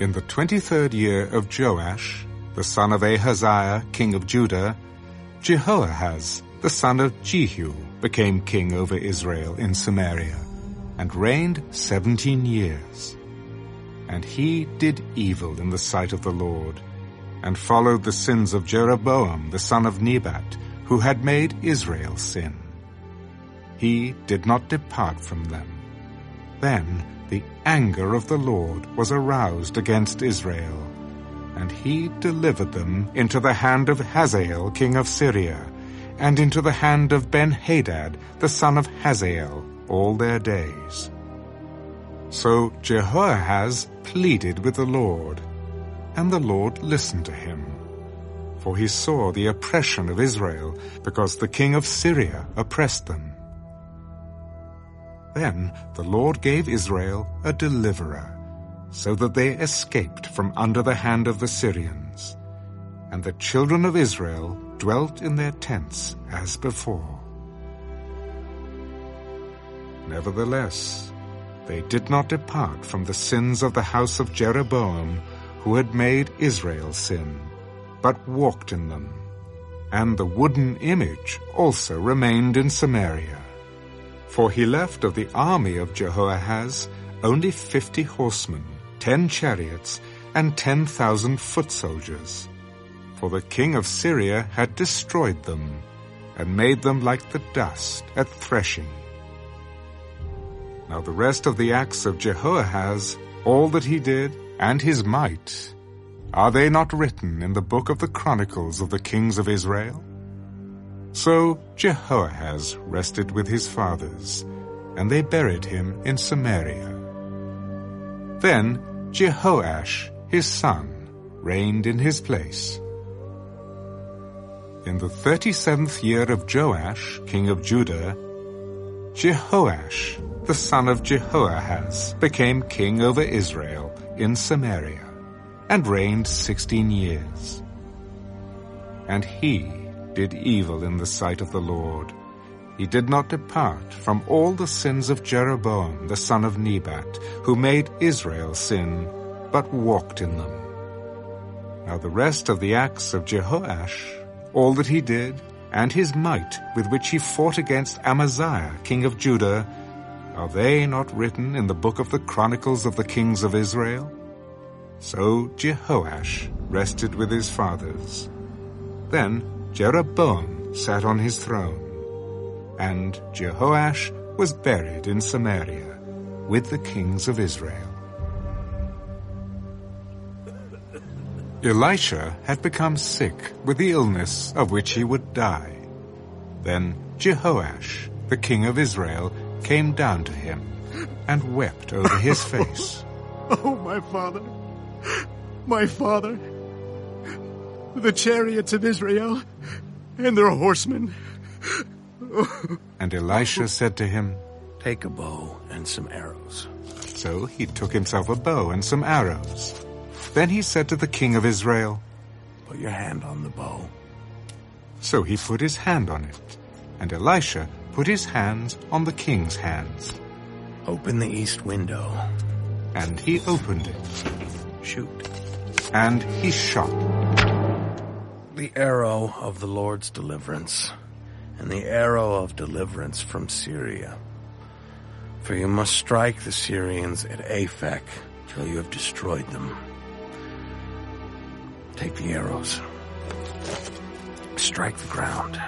In the twenty-third year of Joash, the son of Ahaziah, king of Judah, Jehoahaz, the son of Jehu, became king over Israel in Samaria, and reigned seventeen years. And he did evil in the sight of the Lord, and followed the sins of Jeroboam the son of Nebat, who had made Israel sin. He did not depart from them. Then the anger of the Lord was aroused against Israel, and he delivered them into the hand of Hazael king of Syria, and into the hand of Ben-Hadad the son of Hazael all their days. So Jehoahaz pleaded with the Lord, and the Lord listened to him. For he saw the oppression of Israel, because the king of Syria oppressed them. Then the Lord gave Israel a deliverer, so that they escaped from under the hand of the Syrians. And the children of Israel dwelt in their tents as before. Nevertheless, they did not depart from the sins of the house of Jeroboam, who had made Israel sin, but walked in them. And the wooden image also remained in Samaria. For he left of the army of Jehoahaz only fifty horsemen, ten chariots, and ten thousand foot soldiers. For the king of Syria had destroyed them, and made them like the dust at threshing. Now the rest of the acts of Jehoahaz, all that he did, and his might, are they not written in the book of the Chronicles of the kings of Israel? So Jehoahaz rested with his fathers, and they buried him in Samaria. Then Jehoash, his son, reigned in his place. In the thirty-seventh year of Joash, king of Judah, Jehoash, the son of Jehoahaz, became king over Israel in Samaria, and reigned sixteen years. And he did evil in the sight of the Lord. He did not depart from all the sins of Jeroboam the son of Nebat, who made Israel sin, but walked in them. Now the rest of the acts of Jehoash, all that he did, and his might with which he fought against Amaziah king of Judah, are they not written in the book of the Chronicles of the kings of Israel? So Jehoash rested with his fathers. Then Jeroboam sat on his throne, and Jehoash was buried in Samaria with the kings of Israel. Elisha had become sick with the illness of which he would die. Then Jehoash, the king of Israel, came down to him and wept over his face. Oh, my father! My father! The chariots of Israel and their horsemen. And Elisha said to him, Take a bow and some arrows. So he took himself a bow and some arrows. Then he said to the king of Israel, Put your hand on the bow. So he put his hand on it, and Elisha put his hands on the king's hands. Open the east window. And he opened it, Shoot. and he shot. The arrow of the Lord's deliverance, and the arrow of deliverance from Syria. For you must strike the Syrians at Aphek till you have destroyed them. Take the arrows. Strike the ground.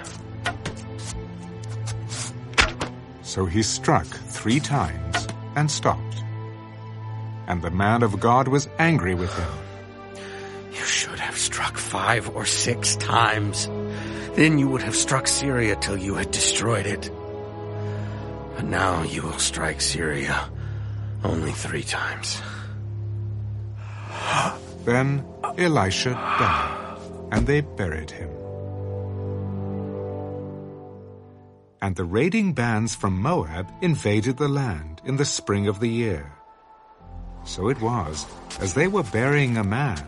So he struck three times and stopped. And the man of God was angry with him. Five or six times. Then you would have struck Syria till you had destroyed it. But now you will strike Syria only three times. Then Elisha died, and they buried him. And the raiding bands from Moab invaded the land in the spring of the year. So it was, as they were burying a man,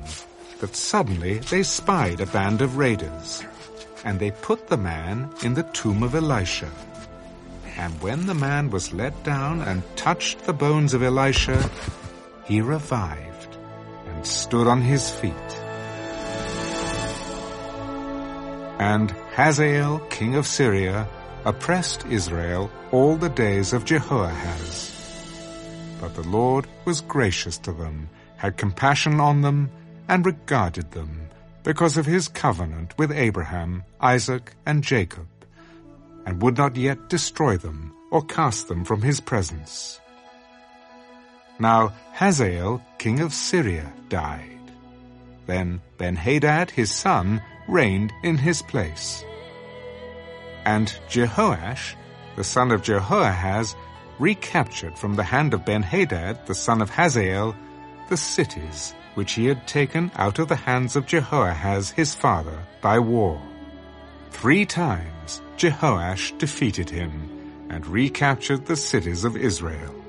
that suddenly they spied a band of raiders, and they put the man in the tomb of Elisha. And when the man was let down and touched the bones of Elisha, he revived and stood on his feet. And Hazael, king of Syria, oppressed Israel all the days of Jehoahaz. But the Lord was gracious to them, had compassion on them, and regarded them, because of his covenant with Abraham, Isaac, and Jacob, and would not yet destroy them or cast them from his presence. Now Hazael, king of Syria, died. Then Benhadad his son reigned in his place. And Jehoash, the son of Jehoahaz, recaptured from the hand of Benhadad, the son of Hazael, the cities which he had taken out of the hands of Jehoahaz his father by war. Three times Jehoash defeated him and recaptured the cities of Israel.